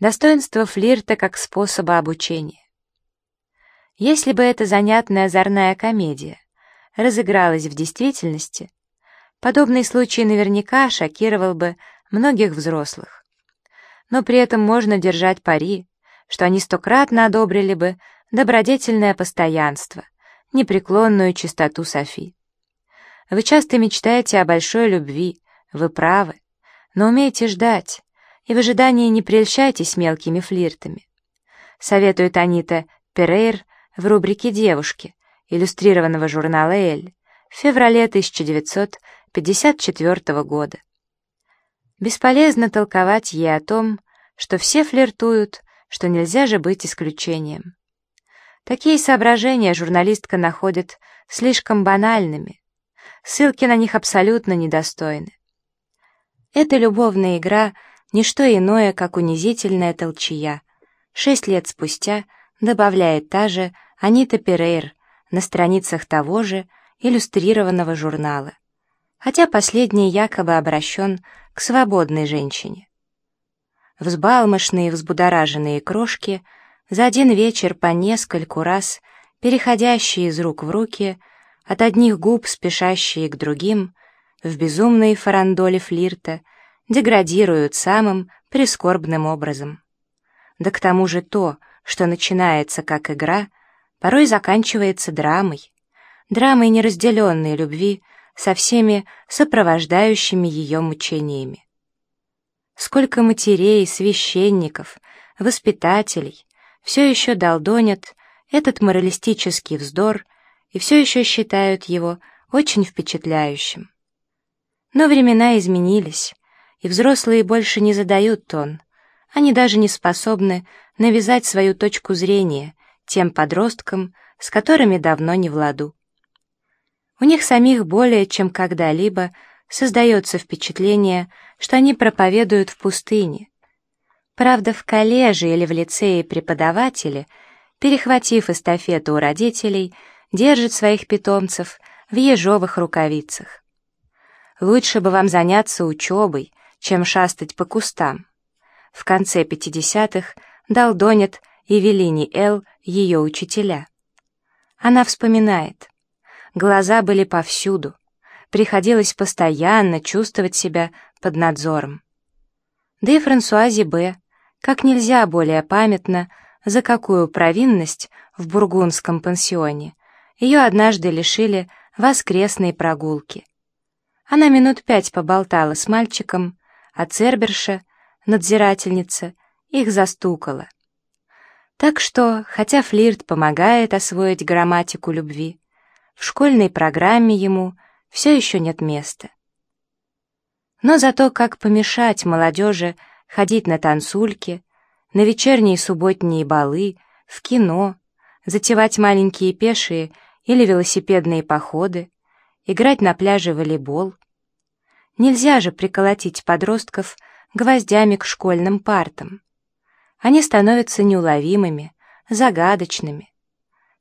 Достоинство флирта как способа обучения. Если бы эта занятная озорная комедия разыгралась в действительности, подобный случай наверняка шокировал бы многих взрослых. Но при этом можно держать пари, что они стократно одобрили бы добродетельное постоянство, непреклонную чистоту Софи. Вы часто мечтаете о большой любви, вы правы, но умеете ждать, и в ожидании не прельщайтесь мелкими флиртами. Советует Анита Перейр в рубрике «Девушки» иллюстрированного журнала «Эль» в феврале 1954 года. Бесполезно толковать ей о том, что все флиртуют, что нельзя же быть исключением. Такие соображения журналистка находит слишком банальными, ссылки на них абсолютно недостойны. Эта любовная игра — не что иное, как унизительная толчья. Шесть лет спустя добавляет та же Анита Перейр на страницах того же иллюстрированного журнала, хотя последний якобы обращен к свободной женщине. Взбалмошные взбудораженные крошки за один вечер по нескольку раз, переходящие из рук в руки, от одних губ спешащие к другим, в безумные фарандоли флирта — деградируют самым прискорбным образом. Да к тому же то, что начинается как игра, порой заканчивается драмой, драмой неразделенной любви со всеми сопровождающими ее мучениями. Сколько матерей, священников, воспитателей все еще долдонят этот моралистический вздор и все еще считают его очень впечатляющим. Но времена изменились, и взрослые больше не задают тон. Они даже не способны навязать свою точку зрения тем подросткам, с которыми давно не в ладу. У них самих более чем когда-либо создается впечатление, что они проповедуют в пустыне. Правда, в коллеже или в лицее преподаватели, перехватив эстафету у родителей, держат своих питомцев в ежовых рукавицах. Лучше бы вам заняться учебой, чем шастать по кустам. В конце 50-х долдонят Евелине Эл ее учителя. Она вспоминает. Глаза были повсюду. Приходилось постоянно чувствовать себя под надзором. Да и Франсуазе Б. как нельзя более памятно, за какую провинность в бургундском пансионе ее однажды лишили воскресной прогулки. Она минут пять поболтала с мальчиком, а Церберша, надзирательница, их застукала. Так что, хотя флирт помогает освоить грамматику любви, в школьной программе ему все еще нет места. Но зато как помешать молодежи ходить на танцульки, на вечерние субботние балы, в кино, затевать маленькие пешие или велосипедные походы, играть на пляже волейбол — Нельзя же приколотить подростков гвоздями к школьным партам. Они становятся неуловимыми, загадочными.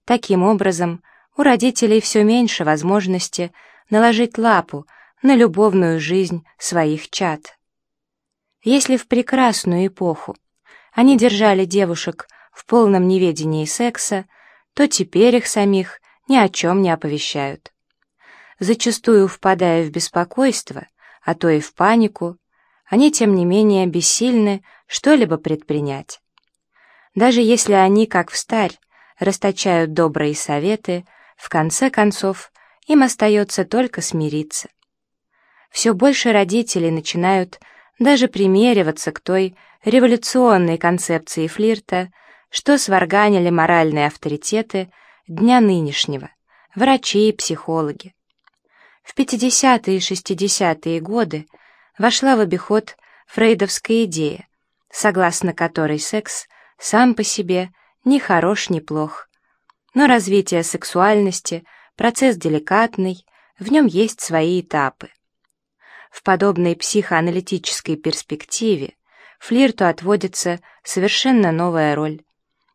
Таким образом, у родителей все меньше возможности наложить лапу на любовную жизнь своих чад. Если в прекрасную эпоху они держали девушек в полном неведении секса, то теперь их самих ни о чем не оповещают. Зачастую впадая в беспокойство, а то и в панику, они, тем не менее, бессильны что-либо предпринять. Даже если они, как встарь, расточают добрые советы, в конце концов, им остается только смириться. Все больше родителей начинают даже примериваться к той революционной концепции флирта, что сварганили моральные авторитеты дня нынешнего, врачи и психологи. В 50-е и 60-е годы вошла в обиход фрейдовская идея, согласно которой секс сам по себе ни хорош, ни плох. Но развитие сексуальности — процесс деликатный, в нем есть свои этапы. В подобной психоаналитической перспективе флирту отводится совершенно новая роль.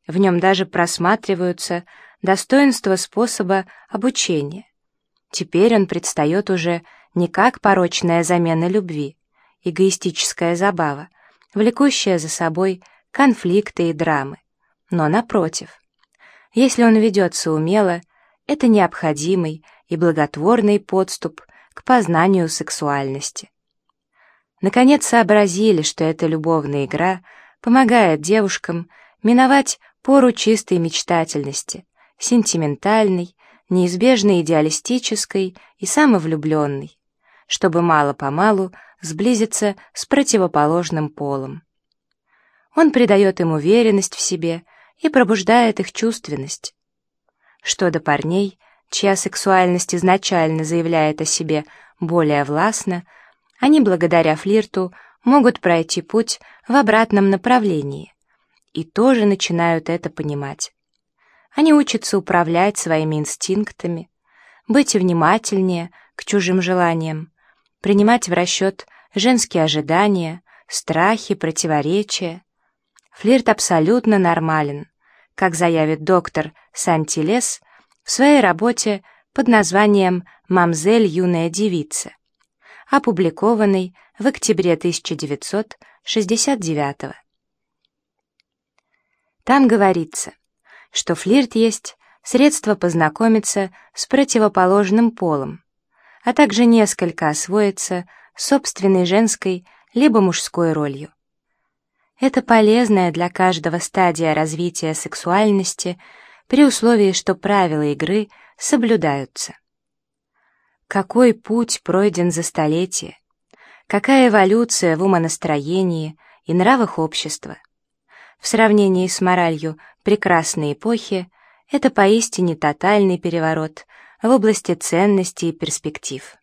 В нем даже просматриваются достоинства способа обучения. Теперь он предстает уже не как порочная замена любви, эгоистическая забава, влекущая за собой конфликты и драмы. Но напротив, если он ведется умело, это необходимый и благотворный подступ к познанию сексуальности. Наконец сообразили, что эта любовная игра помогает девушкам миновать пору чистой мечтательности, сентиментальной, неизбежно идеалистической и самовлюбленной, чтобы мало-помалу сблизиться с противоположным полом. Он придает им уверенность в себе и пробуждает их чувственность. Что до парней, чья сексуальность изначально заявляет о себе более властно, они благодаря флирту могут пройти путь в обратном направлении и тоже начинают это понимать. Они учатся управлять своими инстинктами, быть внимательнее к чужим желаниям, принимать в расчет женские ожидания, страхи, противоречия. Флирт абсолютно нормален, как заявит доктор Сантилес в своей работе под названием «Мамзель юная девица», опубликованной в октябре 1969 -го. Там говорится, что флирт есть средство познакомиться с противоположным полом, а также несколько освоиться собственной женской либо мужской ролью. Это полезная для каждого стадия развития сексуальности при условии, что правила игры соблюдаются. Какой путь пройден за столетия? Какая эволюция в умонастроении и нравах общества? В сравнении с моралью прекрасной эпохи это поистине тотальный переворот в области ценностей и перспектив.